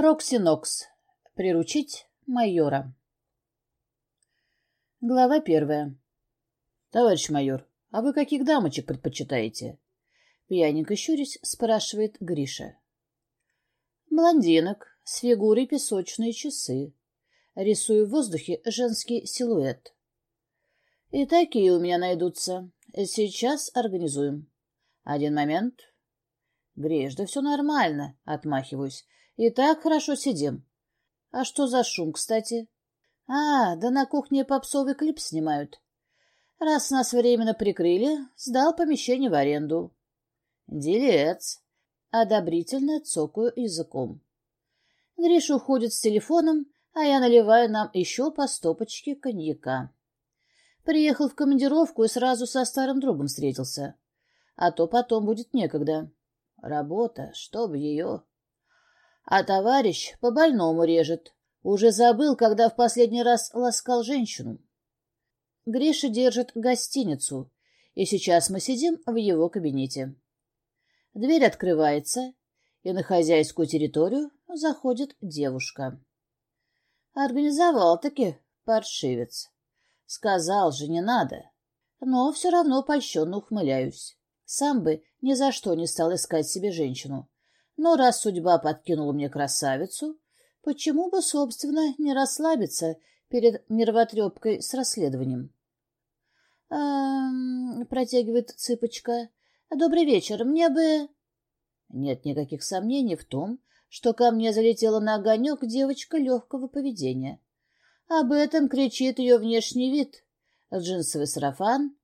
Рокси Нокс. Приручить майора. Глава первая. Товарищ майор, а вы каких дамочек предпочитаете? Пьяненько щурясь, спрашивает Гриша. Блондинок, с фигурой песочные часы. Рисую в воздухе женский силуэт. И такие у меня найдутся. Сейчас организуем. Один момент. Гриш, да все нормально, отмахиваюсь. И так хорошо сидим. А что за шум, кстати? А, да на кухне попсовый клип снимают. Раз нас временно прикрыли, сдал помещение в аренду. Делец. Одобрительно цокаю языком. Гриша уходит с телефоном, а я наливаю нам еще по стопочке коньяка. Приехал в командировку и сразу со старым другом встретился. А то потом будет некогда. Работа, чтоб ее... А товарищ по больному режет. Уже забыл, когда в последний раз ласкал женщину. Гриша держит гостиницу, и сейчас мы сидим в его кабинете. Дверь открывается, и на хозяйскую территорию заходит девушка. Организовал-таки паршивец. Сказал же, не надо. Но все равно польщенно ухмыляюсь. Сам бы ни за что не стал искать себе женщину. Но раз судьба подкинула мне красавицу, почему бы, собственно, не расслабиться перед нервотрепкой с расследованием? «Эм, — протягивает цыпочка. — Добрый вечер, мне бы... Нет никаких сомнений в том, что ко мне залетела на огонек девочка легкого поведения. Об этом кричит ее внешний вид. Джинсовый сарафан,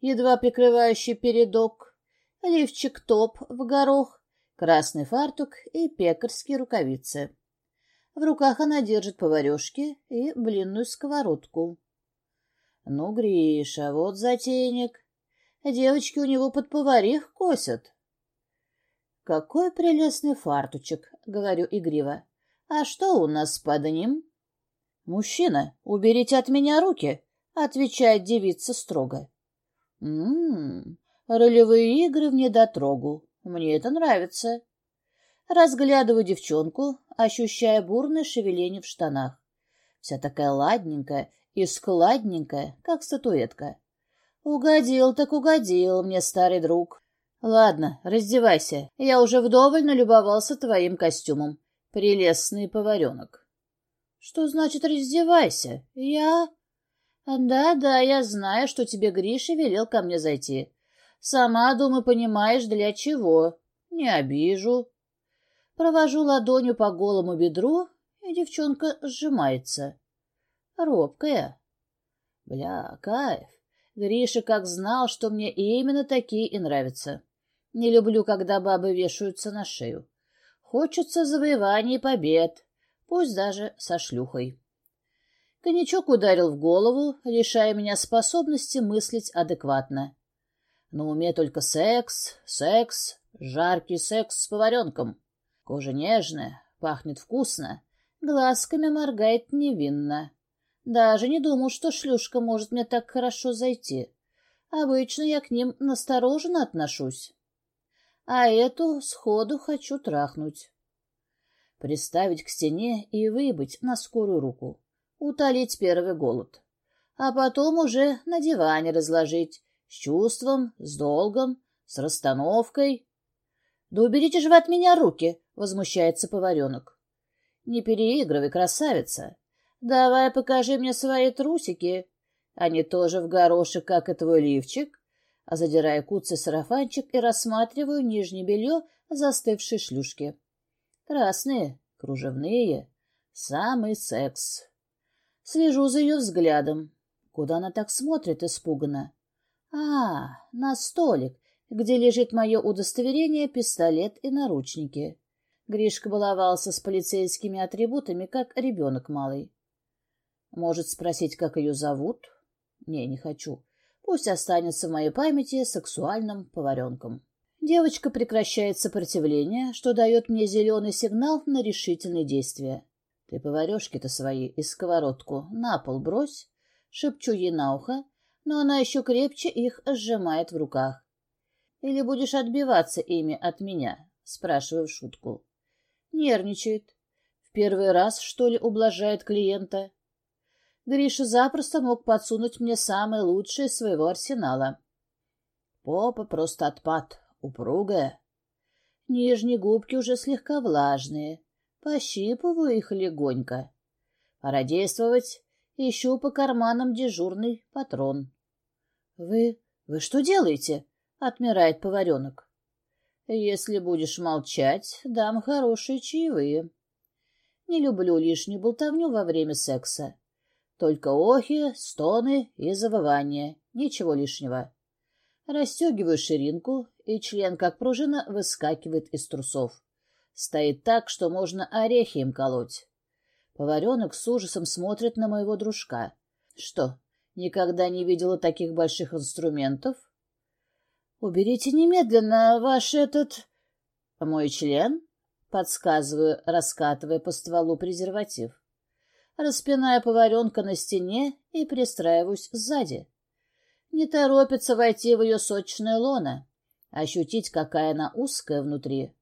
едва прикрывающий передок, лифчик-топ в горох, красный фартук и пекарские рукавицы. В руках она держит поварешки и блинную сковородку. Ну, Гриша, вот затейник. Девочки у него под поварих косят. Какой прелестный фартучек, говорю игриво. А что у нас под ним? Мужчина, уберите от меня руки, отвечает девица строго. Ммм, ролевые игры в недотрогу. Мне это нравится. Разглядываю девчонку, ощущая бурное шевеление в штанах. Вся такая ладненькая и складненькая, как статуэтка. Угодил так угодил мне, старый друг. Ладно, раздевайся. Я уже вдоволь налюбовался твоим костюмом. Прелестный поваренок. Что значит раздевайся? Я... Да-да, я знаю, что тебе Гриша велел ко мне зайти. Сама, думаю, понимаешь, для чего. Не обижу. Провожу ладонью по голому бедру, и девчонка сжимается. Робкая. Бля, кайф. Гриша как знал, что мне именно такие и нравятся. Не люблю, когда бабы вешаются на шею. Хочется завоеваний и побед, пусть даже со шлюхой. Коньячок ударил в голову, лишая меня способности мыслить адекватно. На уме только секс, секс, жаркий секс с поваренком. Кожа нежная, пахнет вкусно, глазками моргает невинно. Даже не думал, что шлюшка может мне так хорошо зайти. Обычно я к ним настороженно отношусь. А эту сходу хочу трахнуть. Приставить к стене и выбыть на скорую руку. Утолить первый голод. А потом уже на диване разложить, с чувством, с долгом, с расстановкой. — Да уберите же вы от меня руки! — возмущается поваренок. — Не переигрывай, красавица. Давай покажи мне свои трусики. Они тоже в горошек, как и твой лифчик. А задирая куцы сарафанчик и рассматриваю нижнее белье застывшей шлюшки. Красные, кружевные, самый секс. Слежу за ее взглядом. Куда она так смотрит испуганно? А, на столик, где лежит мое удостоверение, пистолет и наручники. Гришка баловался с полицейскими атрибутами, как ребенок малый. Может спросить, как ее зовут? Не, не хочу. Пусть останется в моей памяти сексуальным поваренком. Девочка прекращает сопротивление, что дает мне зеленый сигнал на решительные действия. Ты поварешки-то свои и сковородку на пол брось, шепчу ей на ухо, но она еще крепче их сжимает в руках. «Или будешь отбиваться ими от меня?» — спрашиваю в шутку. Нервничает. первый раз, что ли, ублажает клиента. Гриша запросто мог подсунуть мне самое лучшее из своего арсенала. Попа просто отпад, упругая. Нижние губки уже слегка влажные. Пощипываю их легонько. Пора действовать. Ищу по карманам дежурный патрон. — Вы... вы что делаете? — отмирает поваренок. — Если будешь молчать, дам хорошие чаевые. Не люблю лишнюю болтовню во время секса. Только охи, стоны и завывания. Ничего лишнего. Расстегиваю ширинку, и член, как пружина, выскакивает из трусов. Стоит так, что можно орехи им колоть. Поваренок с ужасом смотрит на моего дружка. Что, никогда не видела таких больших инструментов? Уберите немедленно ваш этот... Мой член? Подсказываю, раскатывая по стволу презерватив. Распиная поваренка на стене и пристраиваюсь сзади. Не торопится войти в ее сочное лоно, ощутить, какая она узкая внутри.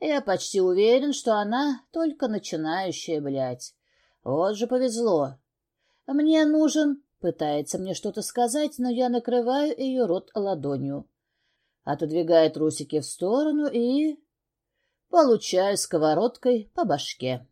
Я почти уверен, что она только начинающая, блядь. Вот же повезло. Мне нужен... Пытается мне что-то сказать, но я накрываю ее рот ладонью. Отодвигаю трусики в сторону и... Получаю сковородкой по башке.